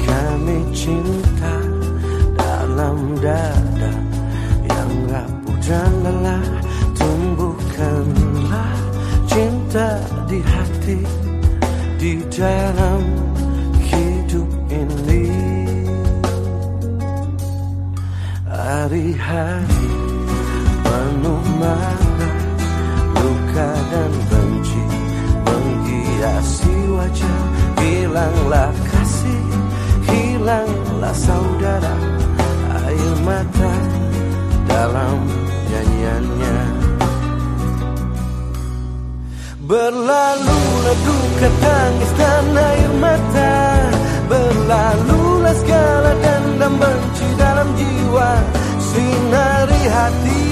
kami cinta dalam dada yang rapuh dan lelah tumbuhkanlah cinta di hati di dalam hidup ini. Hari-hari hilanglah saudara air mata dalam nyanyiannya. Berlalulah duka tangis dan air mata. Berlalulah segala dendam benci dalam jiwa. Sinari hati